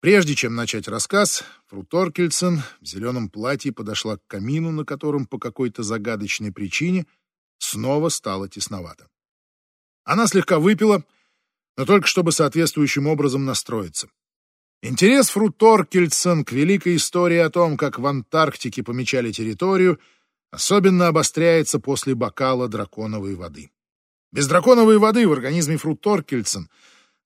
Прежде чем начать рассказ, Фру Торкельсон в зеленом платье подошла к камину, на котором по какой-то загадочной причине снова стало тесновато. Она слегка выпила, но только чтобы соответствующим образом настроиться. Интерес Фру Торкельсон к великой истории о том, как в Антарктике помечали территорию, особенно обостряется после бокала драконовой воды. Без драконовой воды в организме Фру Торкельсон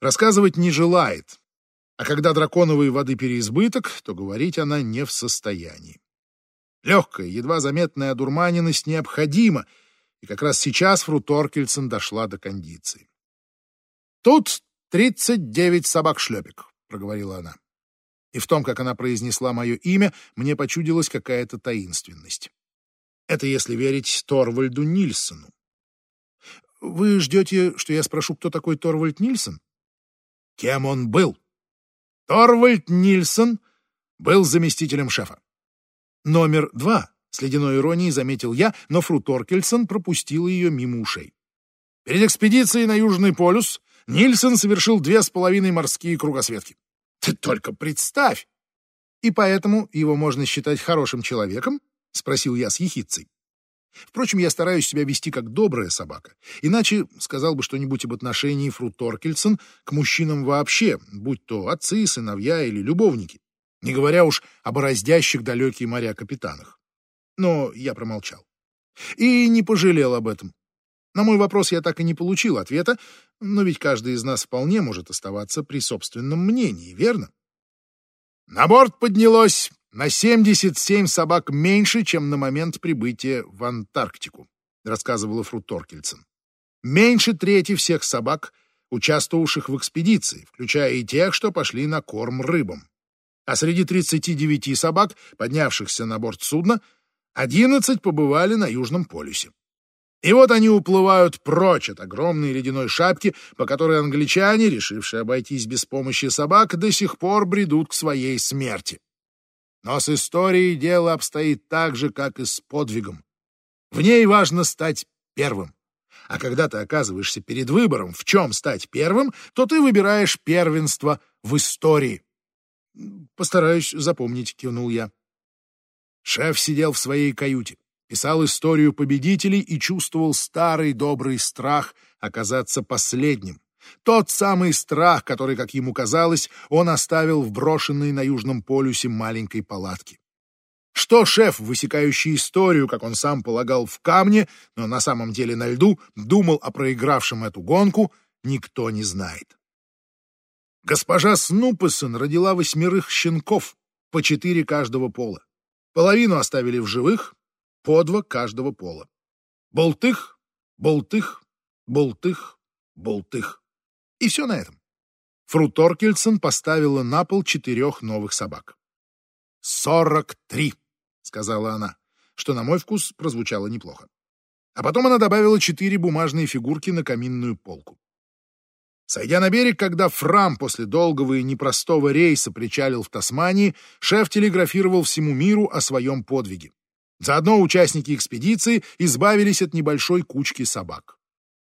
рассказывать не желает, а когда драконовой воды переизбыток, то говорить она не в состоянии. Легкая, едва заметная одурманенность необходима, и как раз сейчас Фру Торкельсон дошла до кондиции. «Тут тридцать девять собак-шлепек», — проговорила она. И в том, как она произнесла мое имя, мне почудилась какая-то таинственность. Это если верить Торвальду Нильсону. Вы ждете, что я спрошу, кто такой Торвальд Нильсон? Кем он был? Торвальд Нильсон был заместителем шефа. Номер два, с ледяной иронией заметил я, но Фру Торкельсон пропустил ее мимо ушей. Перед экспедицией на Южный полюс Нильсон совершил две с половиной морские кругосветки. Ты только представь! И поэтому его можно считать хорошим человеком? Спросил я с ехидцей. Впрочем, я стараюсь себя вести как добрая собака. Иначе сказал бы что-нибудь об отношении Фру Торкельсон к мужчинам вообще, будь то отцы, сыновья или любовники, не говоря уж об бороздящих далекие моря капитанах. Но я промолчал. И не пожалел об этом. На мой вопрос я так и не получил ответа, но ведь каждый из нас вполне может оставаться при собственном мнении, верно? На борт поднялось на 77 собак меньше, чем на момент прибытия в Антарктику, рассказывала Фру Торкельсон. Меньше трети всех собак, участвовавших в экспедиции, включая и тех, что пошли на корм рыбам. А среди 39 собак, поднявшихся на борт судна, 11 побывали на Южном полюсе. И вот они уплывают прочь от огромной ледяной шапки, по которой англичане, решившие обойтись без помощи собак, до сих пор бредут к своей смерти. Но с историей дело обстоит так же, как и с подвигом. В ней важно стать первым. А когда ты оказываешься перед выбором, в чем стать первым, то ты выбираешь первенство в истории. Постараюсь запомнить, кивнул я. Шеф сидел в своей каюте, писал историю победителей и чувствовал старый добрый страх оказаться последним. Тот самый страх, который, как ему казалось, он оставил в брошенной на Южном полюсе маленькой палатке. Что шеф, высекающий историю, как он сам полагал, в камне, но на самом деле на льду, думал о проигравшем эту гонку, никто не знает. Госпожа Снупесон родила восьмерых щенков, по четыре каждого пола. Половину оставили в живых, по два каждого пола. Болтых, болтых, болтых, болтых. И все на этом. Фру Торкельсон поставила на пол четырех новых собак. «Сорок три», — сказала она, что, на мой вкус, прозвучало неплохо. А потом она добавила четыре бумажные фигурки на каминную полку. Сойдя на берег, когда Фрам после долгого и непростого рейса причалил в Тасмании, шеф телеграфировал всему миру о своем подвиге. Заодно участники экспедиции избавились от небольшой кучки собак.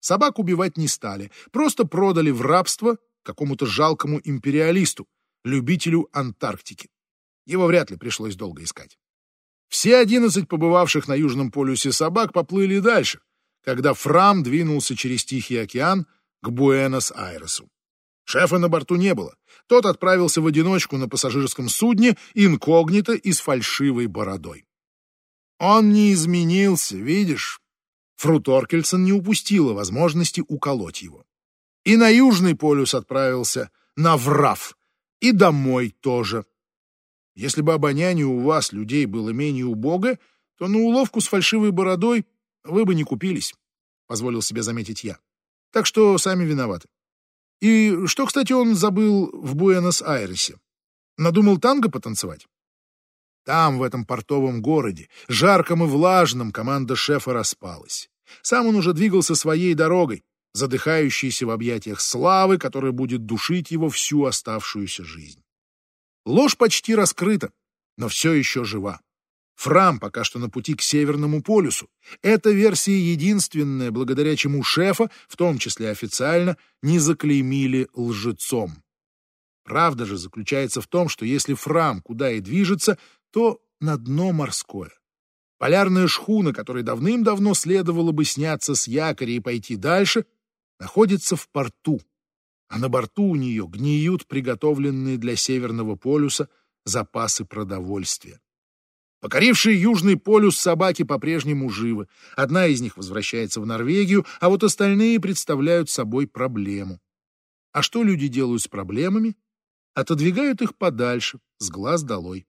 Собак убивать не стали, просто продали в рабство какому-то жалкому империалисту, любителю Антарктики. Его вряд ли пришлось долго искать. Все одиннадцать побывавших на Южном полюсе собак поплыли дальше, когда Фрам двинулся через Тихий океан к Буэнос-Айресу. Шефа на борту не было. Тот отправился в одиночку на пассажирском судне инкогнито и с фальшивой бородой. Он не изменился, видишь? Фру Торкельсон не упустила возможности уколоть его. И на Южный полюс отправился, на Врав, и домой тоже. Если бы обоняние у вас, людей, было менее убого, то на уловку с фальшивой бородой вы бы не купились, — позволил себе заметить я. Так что сами виноваты. И что, кстати, он забыл в Буэнос-Айресе? Надумал танго потанцевать? Там, в этом портовом городе, жарком и влажном, команда шефа распалась. Сам он уже двигался своей дорогой, задыхающийся в объятиях славы, которая будет душить его всю оставшуюся жизнь. Ложь почти раскрыта, но все еще жива. Фрам пока что на пути к Северному полюсу. Эта версия единственная, благодаря чему шефа, в том числе официально, не заклеймили лжецом. Правда же заключается в том, что если Фрам куда и движется, то на дно морское. Полярная шхуна, которой давным-давно следовало бы сняться с якоря и пойти дальше, находится в порту, а на борту у нее гниют приготовленные для Северного полюса запасы продовольствия. Покорившие Южный полюс собаки по-прежнему живы. Одна из них возвращается в Норвегию, а вот остальные представляют собой проблему. А что люди делают с проблемами? Отодвигают их подальше, с глаз долой.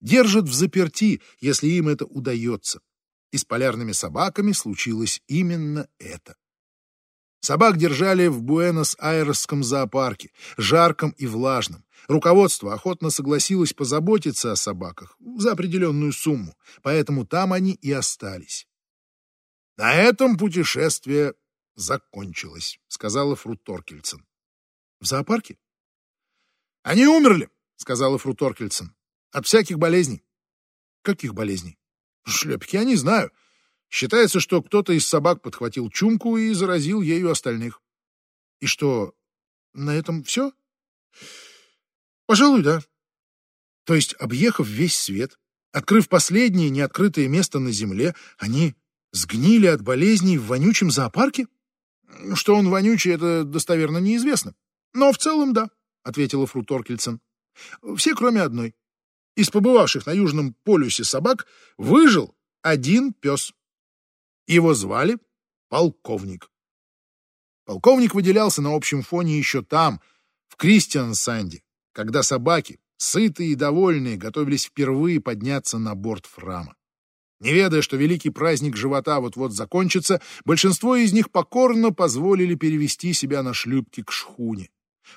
Держат в заперти, если им это удается. И с полярными собаками случилось именно это. Собак держали в Буэнос-Айресском зоопарке, жарком и влажном. Руководство охотно согласилось позаботиться о собаках за определенную сумму, поэтому там они и остались. «На этом путешествие закончилось», — сказала Фру Торкельсон. «В зоопарке?» «Они умерли», — сказала Фру Торкельсон. «От всяких болезней». «Каких болезней?» «Шлепки, я не знаю. Считается, что кто-то из собак подхватил чумку и заразил ею остальных. И что, на этом все? Пожалуй, да. То есть, объехав весь свет, открыв последнее неоткрытое место на земле, они сгнили от болезней в вонючем зоопарке? Что он вонючий, это достоверно неизвестно. Но в целом, да, — ответила Фру Торкельсон. Все, кроме одной. Из побывавших на Южном полюсе собак выжил один пес. Его звали полковник. Полковник выделялся на общем фоне еще там, в Кристиансанде, когда собаки, сытые и довольные, готовились впервые подняться на борт Фрама. Не ведая, что великий праздник живота вот-вот закончится, большинство из них покорно позволили перевести себя на шлюпки к шхуне.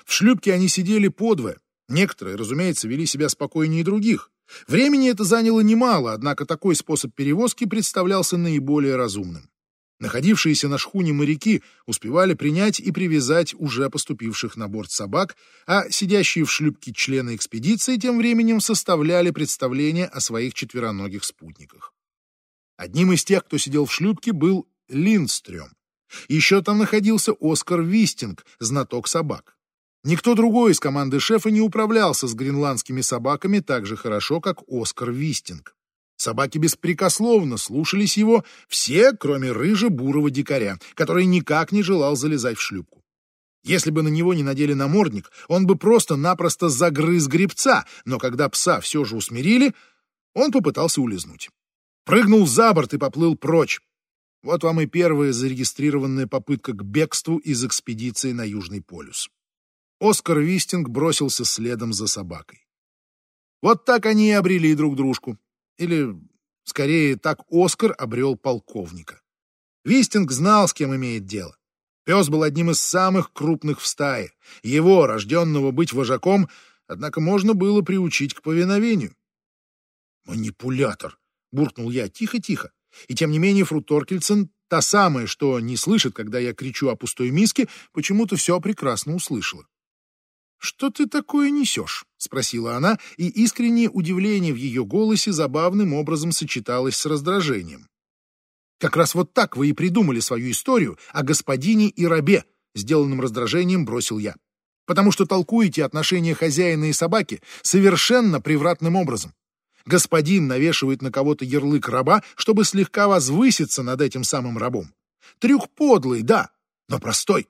В шлюпке они сидели подвое. Некоторые, разумеется, вели себя спокойнее других. Времени это заняло немало, однако такой способ перевозки представлялся наиболее разумным. Находившиеся на шхуне моряки успевали принять и привязать уже поступивших на борт собак, а сидящие в шлюпке члены экспедиции тем временем составляли представление о своих четвероногих спутниках. Одним из тех, кто сидел в шлюпке, был Линдстрём. Еще там находился Оскар Вистинг, знаток собак. Никто другой из команды шефа не управлялся с гренландскими собаками так же хорошо, как Оскар Вистинг. Собаки беспрекословно слушались его, все, кроме рыже-бурого дикаря, который никак не желал залезать в шлюпку. Если бы на него не надели намордник, он бы просто-напросто загрыз гребца, но когда пса все же усмирили, он попытался улизнуть. Прыгнул за борт и поплыл прочь. Вот вам и первая зарегистрированная попытка к бегству из экспедиции на Южный полюс. Оскар Вистинг бросился следом за собакой. Вот так они и обрели друг дружку. Или, скорее, так Оскар обрел полковника. Вистинг знал, с кем имеет дело. Пес был одним из самых крупных в стае. Его, рожденного быть вожаком, однако можно было приучить к повиновению. «Манипулятор!» — буркнул я тихо-тихо. И тем не менее Фру Торкельсон, та самая, что не слышит, когда я кричу о пустой миске, почему-то все прекрасно услышала. «Что ты такое несешь?» — спросила она, и искреннее удивление в ее голосе забавным образом сочеталось с раздражением. «Как раз вот так вы и придумали свою историю о господине и рабе», — сделанным раздражением бросил я. «Потому что толкуете отношения хозяина и собаки совершенно превратным образом. Господин навешивает на кого-то ярлык раба, чтобы слегка возвыситься над этим самым рабом. Трюк подлый, да, но простой.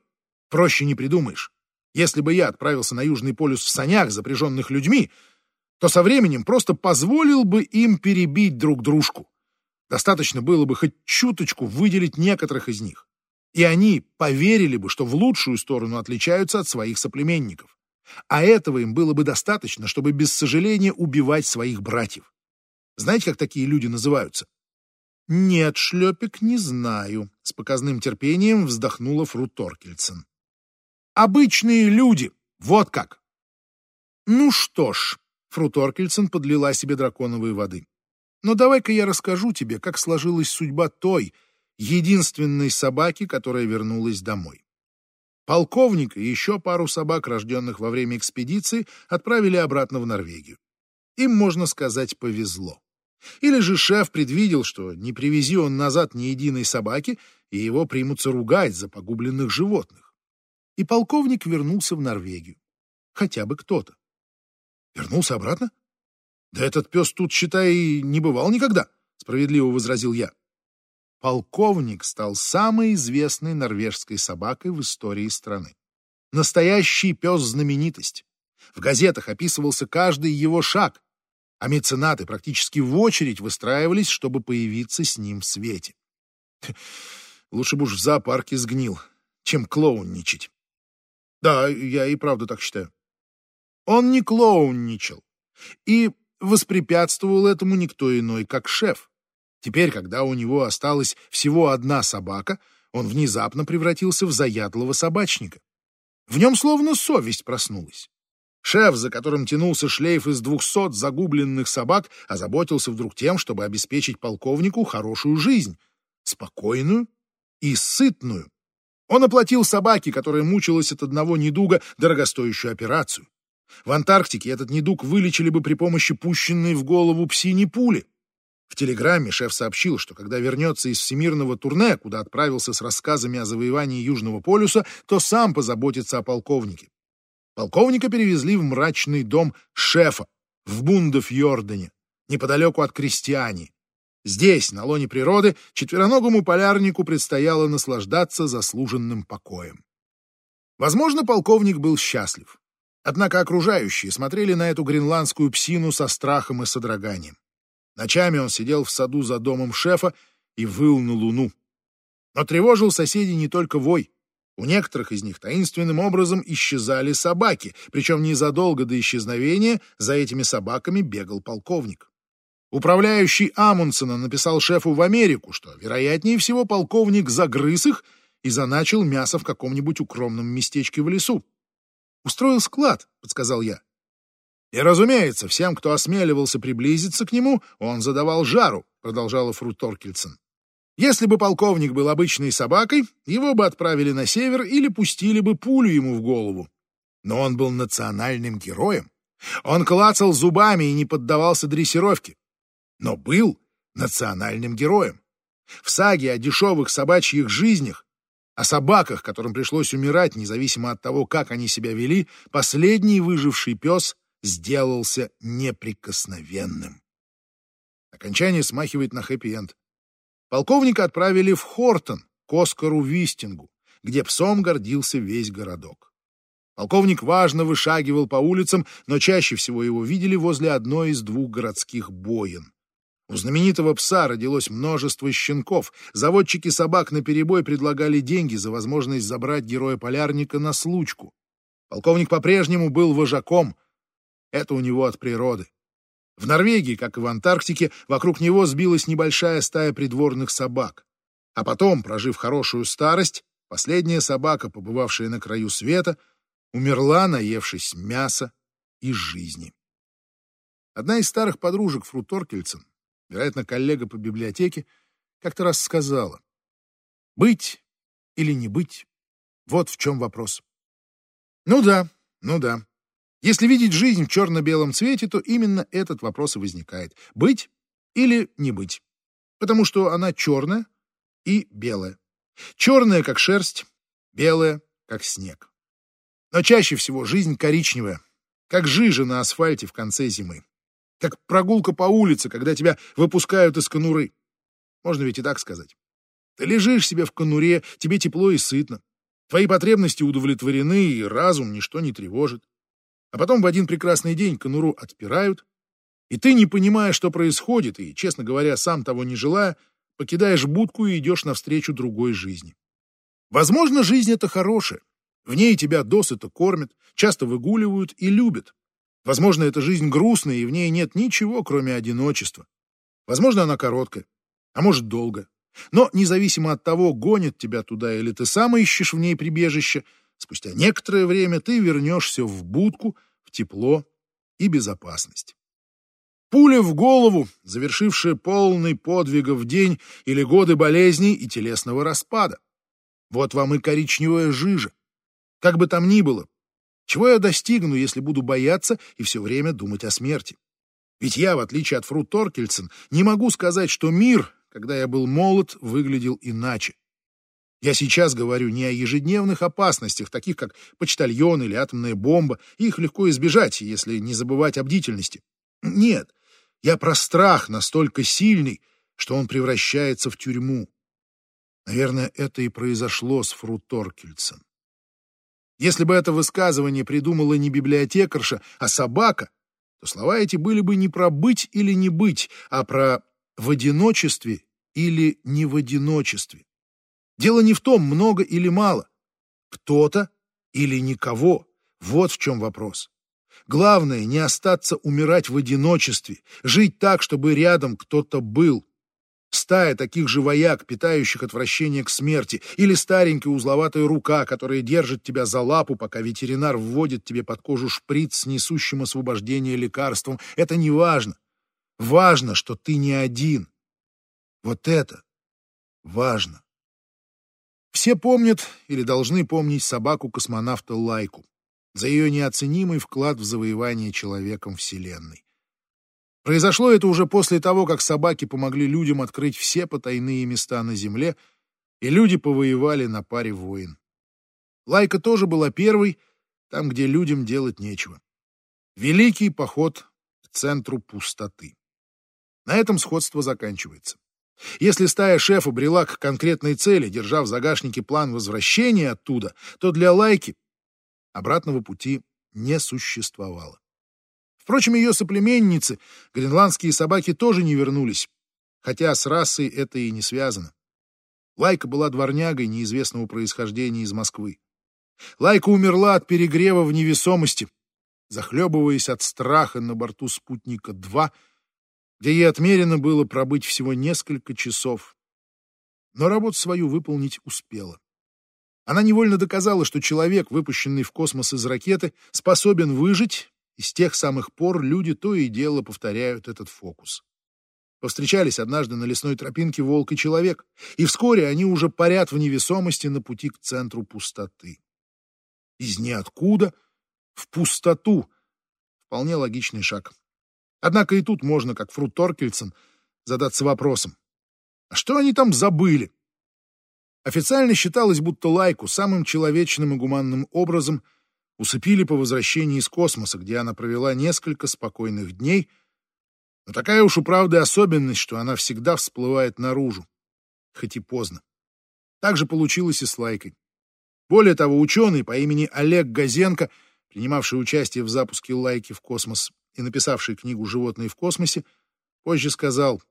Проще не придумаешь. Если бы я отправился на Южный полюс в санях, запряженных людьми, то со временем просто позволил бы им перебить друг дружку. Достаточно было бы хоть чуточку выделить некоторых из них. И они поверили бы, что в лучшую сторону отличаются от своих соплеменников. А этого им было бы достаточно, чтобы без сожаления убивать своих братьев. Знаете, как такие люди называются? «Нет, шлепик, не знаю», — с показным терпением вздохнула Фру Торкельсон. Обычные люди, вот как. Ну что ж, Фру Торкельсон подлила себе драконовой воды. Но давай-ка я расскажу тебе, как сложилась судьба той, единственной собаки, которая вернулась домой. Полковника и еще пару собак, рожденных во время экспедиции, отправили обратно в Норвегию. Им, можно сказать, повезло. Или же шеф предвидел, что не привези он назад ни единой собаки, и его примутся ругать за погубленных животных и полковник вернулся в Норвегию. хотя бы кто-то. Вернулся обратно? Да этот пес тут, считай, не бывал никогда, справедливо возразил я. Полковник стал самой известной норвежской собакой в истории страны. Настоящий пес-знаменитость. В газетах описывался каждый его шаг, а меценаты практически в очередь выстраивались, чтобы появиться с ним в свете. Лучше бы уж в зоопарке сгнил, чем клоунничать. Да, я и правда так считаю. Он не клоунничал. И воспрепятствовал этому никто иной, как шеф. Теперь, когда у него осталась всего одна собака, он внезапно превратился в заядлого собачника. В нем словно совесть проснулась. Шеф, за которым тянулся шлейф из двухсот загубленных собак, озаботился вдруг тем, чтобы обеспечить полковнику хорошую жизнь, спокойную и сытную. Он оплатил собаке, которая мучилась от одного недуга, дорогостоящую операцию. В Антарктике этот недуг вылечили бы при помощи пущенной в голову псини пули. В телеграмме шеф сообщил, что когда вернется из всемирного турне, куда отправился с рассказами о завоевании Южного полюса, то сам позаботится о полковнике. Полковника перевезли в мрачный дом шефа в Бундефьордене, неподалеку от Крестьяне. Здесь, на лоне природы, четвероногому полярнику предстояло наслаждаться заслуженным покоем. Возможно, полковник был счастлив. Однако окружающие смотрели на эту гренландскую псину со страхом и содроганием. Ночами он сидел в саду за домом шефа и выл на луну. Но тревожил соседей не только вой. У некоторых из них таинственным образом исчезали собаки, причем незадолго до исчезновения за этими собаками бегал полковник. Управляющий Амундсена написал шефу в Америку, что, вероятнее всего, полковник загрыз их и заначил мясо в каком-нибудь укромном местечке в лесу. «Устроил склад», — подсказал я. «И, разумеется, всем, кто осмеливался приблизиться к нему, он задавал жару», — продолжала Фру Торкельсон. «Если бы полковник был обычной собакой, его бы отправили на север или пустили бы пулю ему в голову. Но он был национальным героем. Он клацал зубами и не поддавался дрессировке. Но был национальным героем. В саге о дешевых собачьих жизнях о собаках, которым пришлось умирать, независимо от того, как они себя вели, последний выживший пес сделался неприкосновенным. Окончание смахивает на хэппи-энд. Полковника отправили в Хортон, к Оскару Вистингу, где псом гордился весь городок. Полковник важно вышагивал по улицам, но чаще всего его видели возле одной из двух городских боин. У знаменитого пса родилось множество щенков. Заводчики собак наперебой предлагали деньги за возможность забрать героя-полярника на случку. Полковник по-прежнему был вожаком. Это у него от природы. В Норвегии, как и в Антарктике, вокруг него сбилась небольшая стая придворных собак. А потом, прожив хорошую старость, последняя собака, побывавшая на краю света, умерла, наевшись мяса и жизни. Одна из старых подружек Фру Торкельсон вероятно, коллега по библиотеке, как-то раз сказала. Быть или не быть — вот в чем вопрос. Ну да, ну да. Если видеть жизнь в черно-белом цвете, то именно этот вопрос и возникает. Быть или не быть. Потому что она черная и белая. Черная, как шерсть, белая, как снег. Но чаще всего жизнь коричневая, как жижа на асфальте в конце зимы как прогулка по улице, когда тебя выпускают из конуры. Можно ведь и так сказать. Ты лежишь себе в конуре, тебе тепло и сытно. Твои потребности удовлетворены, и разум ничто не тревожит. А потом в один прекрасный день конуру отпирают, и ты, не понимая, что происходит, и, честно говоря, сам того не желая, покидаешь будку и идешь навстречу другой жизни. Возможно, жизнь — это хорошая. В ней тебя досыта кормят, часто выгуливают и любят. Возможно, эта жизнь грустная, и в ней нет ничего, кроме одиночества. Возможно, она короткая, а может, долгая. Но независимо от того, гонит тебя туда или ты сам ищешь в ней прибежище, спустя некоторое время ты вернешься в будку, в тепло и безопасность. Пуля в голову, завершившая полный подвигов день или годы болезней и телесного распада. Вот вам и коричневая жижа. Как бы там ни было, чего я достигну, если буду бояться и все время думать о смерти? Ведь я, в отличие от Фру Торкельсен, не могу сказать, что мир, когда я был молод, выглядел иначе. Я сейчас говорю не о ежедневных опасностях, таких как почтальон или атомная бомба. Их легко избежать, если не забывать о бдительности. Нет, я про страх настолько сильный, что он превращается в тюрьму. Наверное, это и произошло с Фру Торкельсон. Если бы это высказывание придумала не библиотекарша, а собака, то слова эти были бы не про быть или не быть, а про в одиночестве или не в одиночестве. Дело не в том, много или мало. Кто-то или никого. Вот в чем вопрос. Главное не остаться умирать в одиночестве, жить так, чтобы рядом кто-то был. Стая таких же вояк, питающих отвращение к смерти, или старенькая узловатая рука, которая держит тебя за лапу, пока ветеринар вводит тебе под кожу шприц с несущим освобождение лекарством. Это не важно. Важно, что ты не один. Вот это важно. Все помнят или должны помнить собаку-космонавта Лайку за ее неоценимый вклад в завоевание человеком Вселенной. Произошло это уже после того, как собаки помогли людям открыть все потайные места на Земле, и люди повоевали на паре войн. Лайка тоже была первой, там, где людям делать нечего. Великий поход к центру пустоты. На этом сходство заканчивается. Если стая шефа брела к конкретной цели, держа в загашнике план возвращения оттуда, то для Лайки обратного пути не существовало. Впрочем, ее соплеменницы, гренландские собаки, тоже не вернулись, хотя с расой это и не связано. Лайка была дворнягой неизвестного происхождения из Москвы. Лайка умерла от перегрева в невесомости, захлебываясь от страха на борту спутника-2, где ей отмерено было пробыть всего несколько часов. Но работу свою выполнить успела. Она невольно доказала, что человек, выпущенный в космос из ракеты, способен выжить, и с тех самых пор люди то и дело повторяют этот фокус. Повстречались однажды на лесной тропинке волк и человек, и вскоре они уже парят в невесомости на пути к центру пустоты. Из ниоткуда в пустоту. Вполне логичный шаг. Однако и тут можно, как Фру Торкельсон, задаться вопросом. А что они там забыли? Официально считалось, будто Лайку самым человечным и гуманным образом усыпили по возвращении из космоса, где она провела несколько спокойных дней, но такая уж у правды особенность, что она всегда всплывает наружу, хоть и поздно. Так же получилось и с Лайкой. Более того, ученый по имени Олег Газенко, принимавший участие в запуске Лайки в космос, и написавший книгу «Животные в космосе», позже сказал,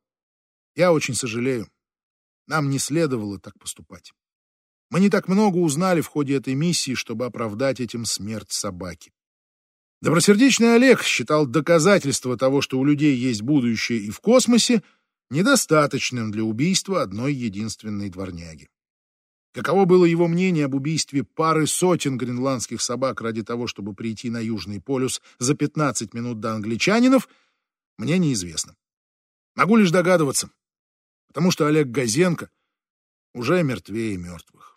«Я очень сожалею. Нам не следовало так поступать. Мы не так много узнали в ходе этой миссии, чтобы оправдать этим смерть собаки». Добросердечный Олег считал доказательство того, что у людей есть будущее и в космосе, недостаточным для убийства одной единственной дворняги. Каково было его мнение об убийстве пары сотен гренландских собак ради того, чтобы прийти на Южный полюс за 15 минут до англичанинов, мне неизвестно. Могу лишь догадываться, потому что Олег Газенко уже мертвее мертвых.